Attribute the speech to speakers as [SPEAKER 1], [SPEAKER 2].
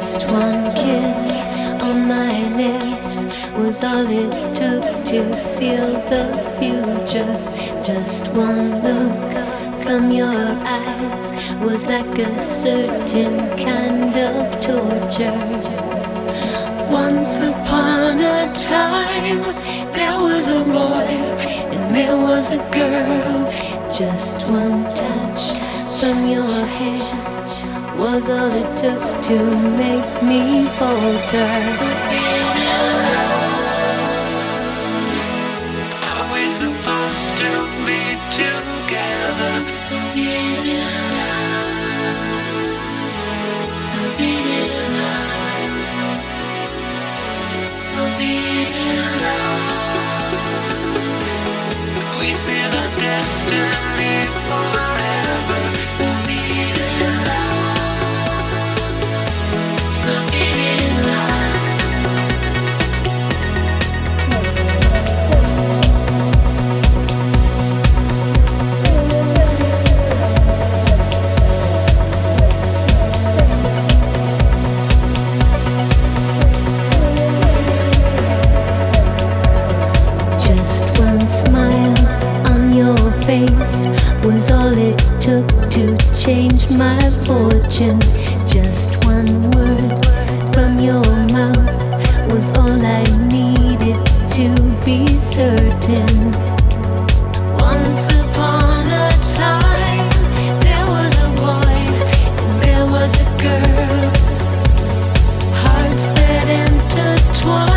[SPEAKER 1] Just one kiss on my lips was all it took to seal the future. Just one look from your eyes was like a certain kind of torture. Once upon a time, there was a boy and there was a girl. Just one touch from your hands was all it took to make me falter. Are we supposed to be together? We destiny forever. face was all it took to change my fortune. Just one word from your mouth was all I needed to be certain. Once upon a time, there was a boy and there was a girl. Hearts that intertwined.